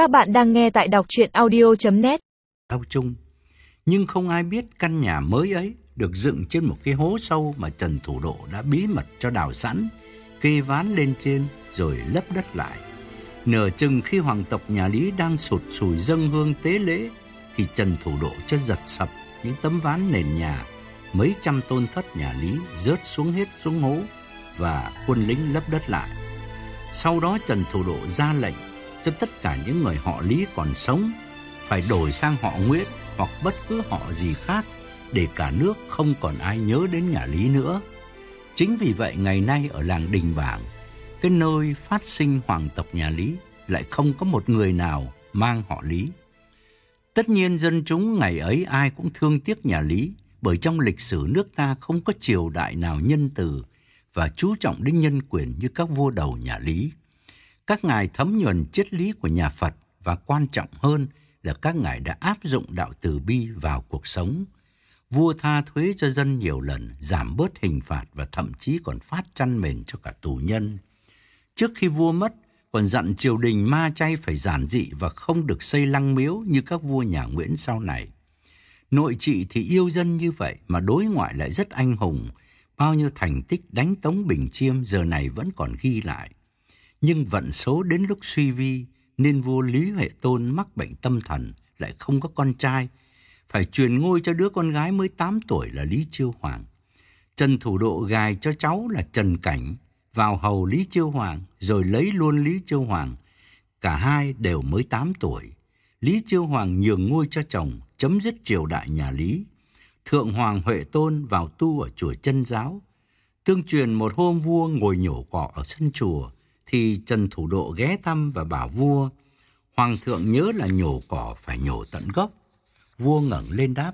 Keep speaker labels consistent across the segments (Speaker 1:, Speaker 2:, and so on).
Speaker 1: Các bạn đang nghe tại đọc chuyện audio.net
Speaker 2: Thao chung Nhưng không ai biết căn nhà mới ấy được dựng trên một cái hố sâu mà Trần Thủ Độ đã bí mật cho đào sẵn, kê ván lên trên rồi lấp đất lại. Nửa chừng khi hoàng tộc nhà Lý đang sụt sùi dâng hương tế lễ thì Trần Thủ Độ cho giật sập những tấm ván nền nhà, mấy trăm tôn thất nhà Lý rớt xuống hết xuống hố và quân lính lấp đất lại. Sau đó Trần Thủ Độ ra lệnh cho tất cả những người họ Lý còn sống phải đổi sang họ Nguyễn hoặc bất cứ họ gì khác để cả nước không còn ai nhớ đến nhà Lý nữa. Chính vì vậy ngày nay ở làng Đình Bảng, cái nơi phát sinh hoàng tộc nhà Lý lại không có một người nào mang họ Lý. Tất nhiên dân chúng ngày ấy ai cũng thương tiếc nhà Lý bởi trong lịch sử nước ta không có triều đại nào nhân từ và chú trọng đến nhân quyền như các vua đầu nhà Lý. Các ngài thấm nhuần triết lý của nhà Phật và quan trọng hơn là các ngài đã áp dụng đạo từ bi vào cuộc sống. Vua tha thuế cho dân nhiều lần, giảm bớt hình phạt và thậm chí còn phát chăn mền cho cả tù nhân. Trước khi vua mất, còn dặn triều đình ma chay phải giản dị và không được xây lăng miếu như các vua nhà Nguyễn sau này. Nội trị thì yêu dân như vậy mà đối ngoại lại rất anh hùng, bao nhiêu thành tích đánh tống Bình Chiêm giờ này vẫn còn ghi lại. Nhưng vận số đến lúc suy vi nên vua Lý Huệ Tôn mắc bệnh tâm thần lại không có con trai, phải truyền ngôi cho đứa con gái mới 8 tuổi là Lý Chiêu Hoàng. Trần Thủ Độ gài cho cháu là Trần Cảnh vào hầu Lý Chiêu Hoàng rồi lấy luôn Lý Chiêu Hoàng. Cả hai đều mới 8 tuổi. Lý Chiêu Hoàng nhường ngôi cho chồng, chấm dứt triều đại nhà Lý. Thượng Hoàng Huệ Tôn vào tu ở chùa chân giáo. Tương truyền một hôm vua ngồi nhổ cỏ ở sân chùa, thì Trần Thủ Độ ghé thăm và bảo vua, Hoàng thượng nhớ là nhổ cỏ phải nhổ tận gốc. Vua ngẩng lên đáp,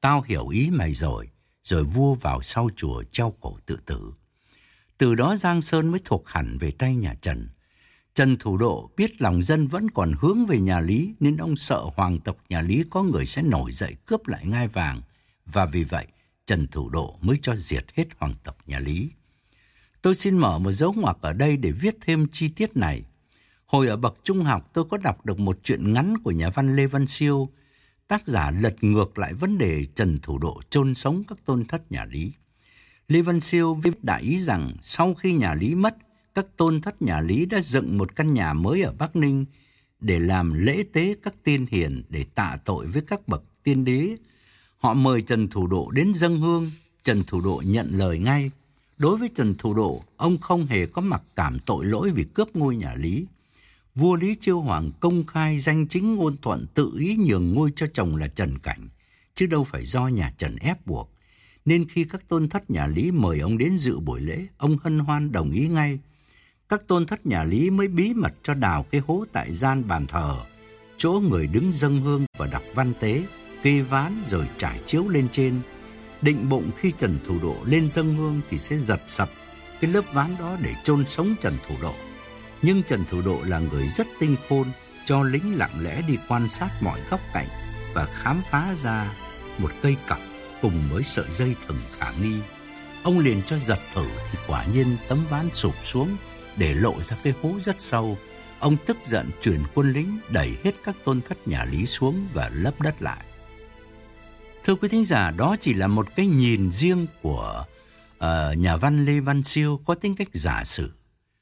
Speaker 2: tao hiểu ý mày rồi, rồi vua vào sau chùa treo cổ tự tử. Từ đó Giang Sơn mới thuộc hẳn về tay nhà Trần. Trần Thủ Độ biết lòng dân vẫn còn hướng về nhà Lý nên ông sợ hoàng tộc nhà Lý có người sẽ nổi dậy cướp lại ngai vàng. Và vì vậy, Trần Thủ Độ mới cho diệt hết hoàng tộc nhà Lý. Tôi xin mở một dấu ngoặc ở đây để viết thêm chi tiết này. Hồi ở bậc trung học tôi có đọc được một chuyện ngắn của nhà văn Lê Văn Siêu, tác giả lật ngược lại vấn đề Trần Thủ Độ chôn sống các tôn thất nhà Lý. Lê Văn Siêu viết đại ý rằng sau khi nhà Lý mất, các tôn thất nhà Lý đã dựng một căn nhà mới ở Bắc Ninh để làm lễ tế các tiên hiền để tạ tội với các bậc tiên đế. Họ mời Trần Thủ Độ đến dâng hương, Trần Thủ Độ nhận lời ngay. Đối với Trần Thủ Độ, ông không hề có mặc cảm tội lỗi vì cướp ngôi nhà Lý. Vua Lý Chiêu Hoàng công khai danh chính ngôn thuận tự ý nhường ngôi cho chồng là Trần Cảnh, chứ đâu phải do nhà Trần ép buộc. Nên khi các tôn thất nhà Lý mời ông đến dự buổi lễ, ông hân hoan đồng ý ngay. Các tôn thất nhà Lý mới bí mật cho đào cái hố tại gian bàn thờ, chỗ người đứng dâng hương và đọc văn tế, kê ván rồi trải chiếu lên trên, định bụng khi Trần Thủ Độ lên dâng hương thì sẽ giật sập cái lớp ván đó để chôn sống Trần Thủ Độ. Nhưng Trần Thủ Độ là người rất tinh khôn, cho lính lặng lẽ đi quan sát mọi góc cạnh và khám phá ra một cây cọc cùng với sợi dây thừng khả nghi. Ông liền cho giật thử thì quả nhiên tấm ván sụp xuống để lộ ra cái hố rất sâu. Ông tức giận chuyển quân lính đẩy hết các tôn thất nhà Lý xuống và lấp đất lại. Thưa quý thính giả, đó chỉ là một cái nhìn riêng của uh, nhà văn Lê Văn Siêu có tính cách giả sử.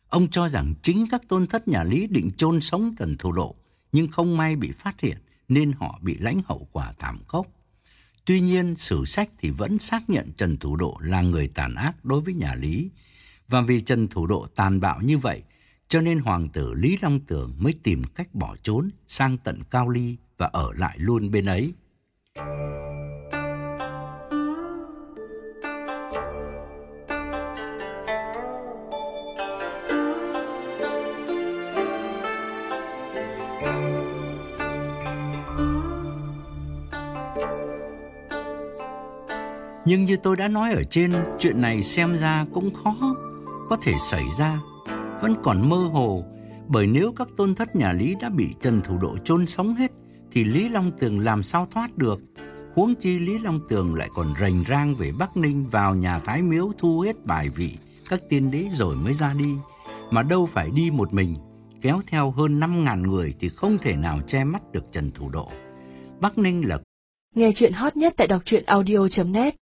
Speaker 2: Ông cho rằng chính các tôn thất nhà Lý định chôn sống Trần Thủ Độ, nhưng không may bị phát hiện nên họ bị lãnh hậu quả thảm khốc. Tuy nhiên, sử sách thì vẫn xác nhận Trần Thủ Độ là người tàn ác đối với nhà Lý. Và vì Trần Thủ Độ tàn bạo như vậy, cho nên hoàng tử Lý Long Tường mới tìm cách bỏ trốn sang tận Cao Ly và ở lại luôn bên ấy. Nhưng như tôi đã nói ở trên, chuyện này xem ra cũng khó có thể xảy ra, vẫn còn mơ hồ, bởi nếu các tôn thất nhà Lý đã bị Trần Thủ Độ chôn sống hết, thì Lý Long Tường làm sao thoát được? Huống chi Lý Long Tường lại còn rành rang về Bắc Ninh vào nhà Thái Miếu thu hết bài vị các tiên đế rồi mới ra đi, mà đâu phải đi một mình. kéo theo hơn 5.000 người thì không thể nào che mắt được Trần Thủ Độ. Bắc Ninh là
Speaker 3: Nghe chuyện hot nhất tại đọc truyện audio.net